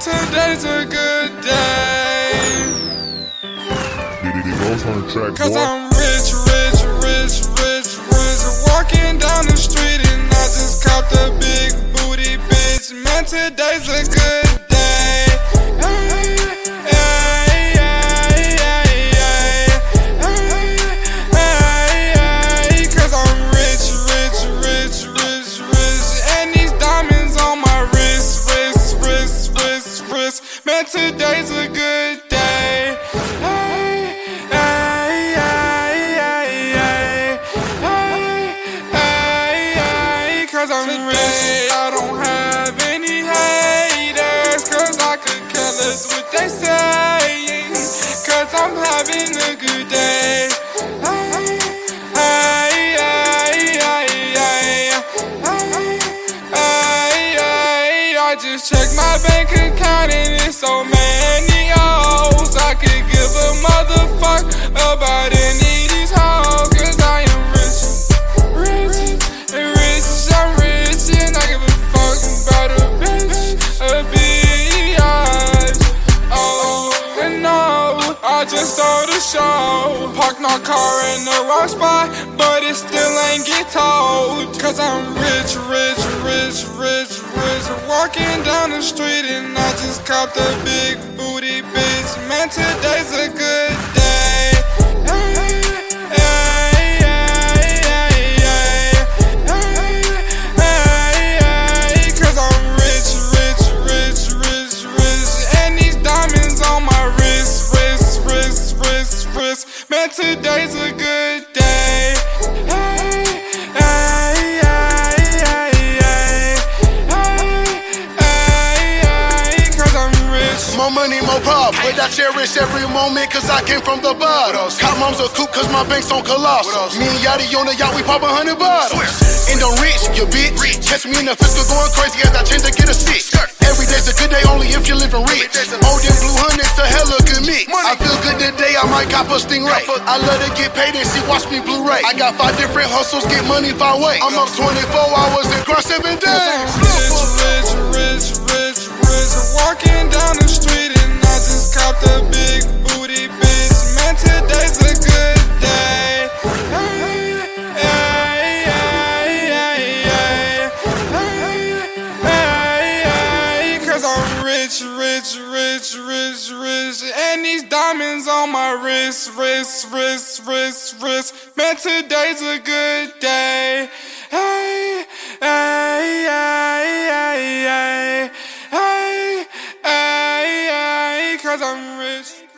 Today's a good day. It goes on the track, Cause boy. I'm rich, rich, rich, rich, rich. Walking down the street and I just copped a big booty bitch. Man, today's a good Today's a good day. Hey, hey, hey, hey, hey. Hey, hey, hey, Cause I'm rich, I just checked my bank account and it's so many O's. I could give a motherfuck about any of these hoes. Cause I am rich, rich, and rich. I'm rich and I give a fuck about a bitch, a bitch. Oh, and no, I just saw the show. Parked my car in the wrong spot, but it still ain't get towed. Cause I'm rich, rich, rich, street and I just copped a big booty bitch. Man, today's a good day. Hey, hey, More money, more pop. But I cherish every moment cause I came from the bottom. Cop moms a coupe cause my bank's on colossal. Me and Yachty on the yacht, we pop a hundred bottles. And I'm rich, you bitch. Catch me in the fiscal going crazy as I change to get a six. Every day's a good day only if you're living rich. Old and blue hundreds a hella good mix. I feel good today, I might cop a stingray. I love to get paid and she watch me Blu-ray. I got five different hustles, get money five ways. I'm up 24 hours and grind seven days. Rich, rich, rich, rich, rich, rich, rich, rich. And these diamonds on my wrist, wrist, wrist, wrist, wrist. Man, today's a good day. Hey, hey, hey, hey, hey. Hey, hey, hey. Cause I'm rich.